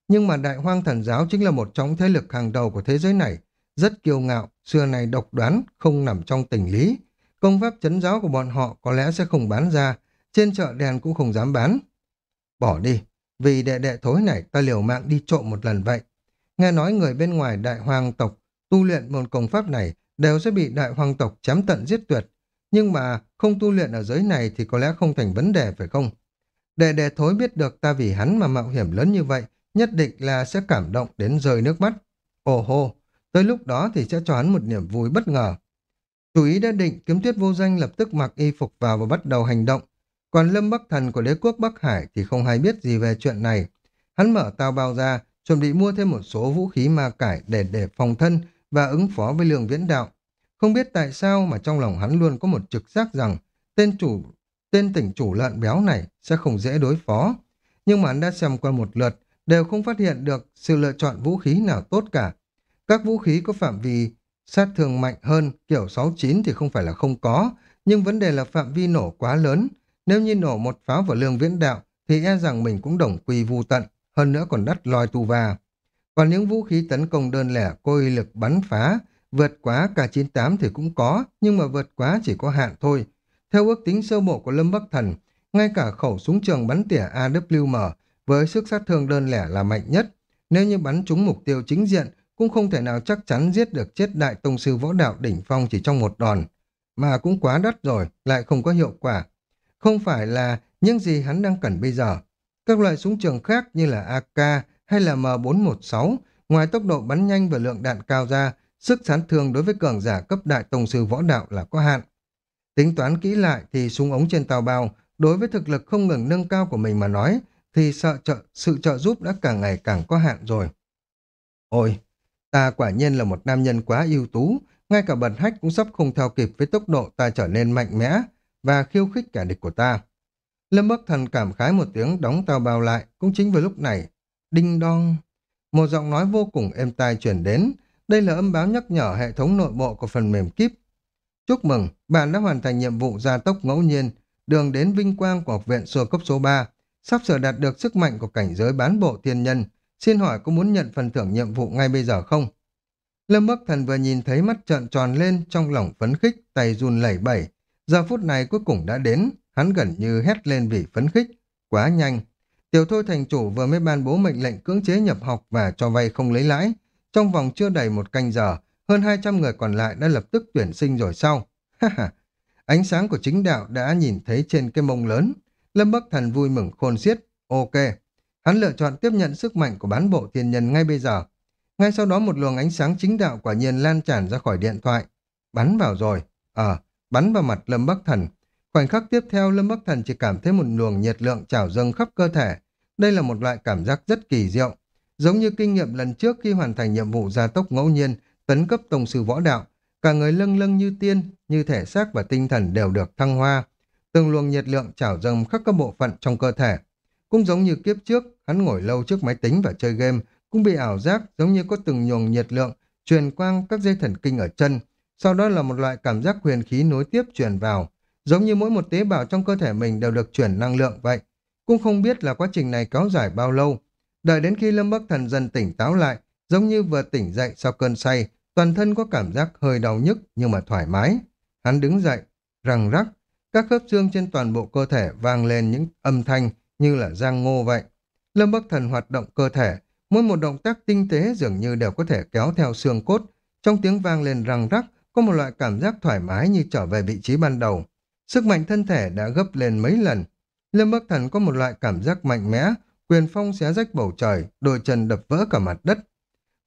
Nhưng mà đại hoang thần giáo chính là một trong thế lực hàng đầu của thế giới này, rất kiêu ngạo, xưa này độc đoán, không nằm trong tình lý. Công pháp chấn giáo của bọn họ có lẽ sẽ không bán ra, trên chợ đèn cũng không dám bán. Bỏ đi, vì đệ đệ thối này ta liều mạng đi trộm một lần vậy. Nghe nói người bên ngoài đại hoàng tộc tu luyện một công pháp này đều sẽ bị đại hoàng tộc chém tận giết tuyệt. Nhưng mà không tu luyện ở giới này thì có lẽ không thành vấn đề phải không? Đệ đệ thối biết được ta vì hắn mà mạo hiểm lớn như vậy, nhất định là sẽ cảm động đến rơi nước mắt. Ồ hô, tới lúc đó thì sẽ cho hắn một niềm vui bất ngờ. Chủ ý đã định, kiếm tuyết vô danh lập tức mặc y phục vào và bắt đầu hành động. Còn Lâm Bắc Thần của đế quốc Bắc Hải thì không hay biết gì về chuyện này. Hắn mở tao bao ra, chuẩn bị mua thêm một số vũ khí ma cải để để phòng thân và ứng phó với lường viễn đạo. Không biết tại sao mà trong lòng hắn luôn có một trực giác rằng tên chủ tên tỉnh chủ lợn béo này sẽ không dễ đối phó. Nhưng mà hắn đã xem qua một lượt, đều không phát hiện được sự lựa chọn vũ khí nào tốt cả. Các vũ khí có phạm vi sát thương mạnh hơn, kiểu 69 thì không phải là không có, nhưng vấn đề là phạm vi nổ quá lớn, nếu như nổ một pháo vào lương viễn đạo, thì e rằng mình cũng đồng quy vu tận, hơn nữa còn đắt loi tu va. Còn những vũ khí tấn công đơn lẻ có uy lực bắn phá, vượt quá cả 98 thì cũng có, nhưng mà vượt quá chỉ có hạn thôi. Theo ước tính sơ bộ của Lâm Bắc Thần, ngay cả khẩu súng trường bắn tỉa AWM với sức sát thương đơn lẻ là mạnh nhất. Nếu như bắn trúng mục tiêu chính diện, cũng không thể nào chắc chắn giết được chết đại tông sư võ đạo đỉnh phong chỉ trong một đòn. Mà cũng quá đắt rồi, lại không có hiệu quả. Không phải là những gì hắn đang cần bây giờ. Các loại súng trường khác như là AK hay là M416, ngoài tốc độ bắn nhanh và lượng đạn cao ra, sức sán thương đối với cường giả cấp đại tông sư võ đạo là có hạn. Tính toán kỹ lại thì súng ống trên tàu bao, đối với thực lực không ngừng nâng cao của mình mà nói, thì sợ trợ, sự trợ giúp đã càng ngày càng có hạn rồi. Ôi, ta quả nhiên là một nam nhân quá ưu tú, ngay cả bật hách cũng sắp không theo kịp với tốc độ ta trở nên mạnh mẽ, và khiêu khích kẻ địch của ta. Lâm Bắc Thần cảm khái một tiếng đóng tàu bao lại, cũng chính vào lúc này. Đinh đong. Một giọng nói vô cùng êm tai chuyển đến. Đây là âm báo nhắc nhở hệ thống nội bộ của phần mềm kíp. Chúc mừng, bạn đã hoàn thành nhiệm vụ gia tốc ngẫu nhiên, đường đến vinh quang của học viện sơ cấp số 3, sắp sửa đạt được sức mạnh của cảnh giới bán bộ thiên nhân, Xin hỏi có muốn nhận phần thưởng nhiệm vụ ngay bây giờ không? Lâm Bắc Thần vừa nhìn thấy mắt trợn tròn lên trong lòng phấn khích, tay run lẩy bẩy. Giờ phút này cuối cùng đã đến, hắn gần như hét lên vì phấn khích. Quá nhanh. Tiểu thôi thành chủ vừa mới ban bố mệnh lệnh cưỡng chế nhập học và cho vay không lấy lãi. Trong vòng chưa đầy một canh giờ, hơn 200 người còn lại đã lập tức tuyển sinh rồi sau. Ánh sáng của chính đạo đã nhìn thấy trên cái mông lớn. Lâm Bắc Thần vui mừng khôn xiết. Ok. Hắn lựa chọn tiếp nhận sức mạnh của bán bộ thiên nhân ngay bây giờ. Ngay sau đó một luồng ánh sáng chính đạo quả nhiên lan tràn ra khỏi điện thoại. Bắn vào rồi. Ờ, bắn vào mặt Lâm Bắc Thần. Khoảnh khắc tiếp theo Lâm Bắc Thần chỉ cảm thấy một luồng nhiệt lượng trào dâng khắp cơ thể. Đây là một loại cảm giác rất kỳ diệu. Giống như kinh nghiệm lần trước khi hoàn thành nhiệm vụ gia tốc ngẫu nhiên, tấn cấp tổng sư võ đạo, cả người lâng lâng như tiên, như thể xác và tinh thần đều được thăng hoa. Từng luồng nhiệt lượng trào dâng khắp các bộ phận trong cơ thể. Cũng giống như kiếp trước, hắn ngồi lâu trước máy tính và chơi game, cũng bị ảo giác giống như có từng nhường nhiệt lượng truyền quang các dây thần kinh ở chân, sau đó là một loại cảm giác huyền khí nối tiếp truyền vào, giống như mỗi một tế bào trong cơ thể mình đều được chuyển năng lượng vậy. Cũng không biết là quá trình này kéo dài bao lâu. Đợi đến khi Lâm Bắc Thần dần tỉnh táo lại, giống như vừa tỉnh dậy sau cơn say, toàn thân có cảm giác hơi đau nhức nhưng mà thoải mái. Hắn đứng dậy, răng rắc, các khớp xương trên toàn bộ cơ thể vang lên những âm thanh như là giang ngô vậy. Lâm Bắc Thần hoạt động cơ thể, Mỗi một động tác tinh tế dường như đều có thể kéo theo xương cốt. Trong tiếng vang lên răng rắc, có một loại cảm giác thoải mái như trở về vị trí ban đầu. Sức mạnh thân thể đã gấp lên mấy lần. Lâm Bắc Thần có một loại cảm giác mạnh mẽ, quyền phong xé rách bầu trời, đôi chân đập vỡ cả mặt đất.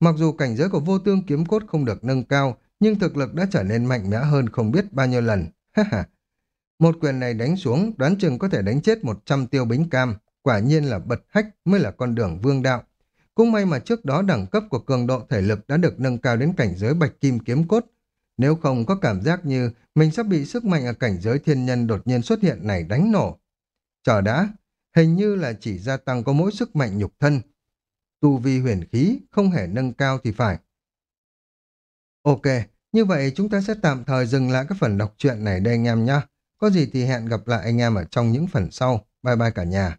Mặc dù cảnh giới của vô tương kiếm cốt không được nâng cao, nhưng thực lực đã trở nên mạnh mẽ hơn không biết bao nhiêu lần một quyền này đánh xuống, đoán chừng có thể đánh chết 100 tiêu bính cam. Quả nhiên là bật hách mới là con đường vương đạo. Cũng may mà trước đó đẳng cấp của cường độ thể lực đã được nâng cao đến cảnh giới bạch kim kiếm cốt. Nếu không có cảm giác như mình sắp bị sức mạnh ở cảnh giới thiên nhân đột nhiên xuất hiện này đánh nổ. Chờ đã, hình như là chỉ gia tăng có mỗi sức mạnh nhục thân. Tu vi huyền khí không hề nâng cao thì phải. Ok, như vậy chúng ta sẽ tạm thời dừng lại các phần đọc truyện này đây anh em nhé. Có gì thì hẹn gặp lại anh em ở trong những phần sau. Bye bye cả nhà.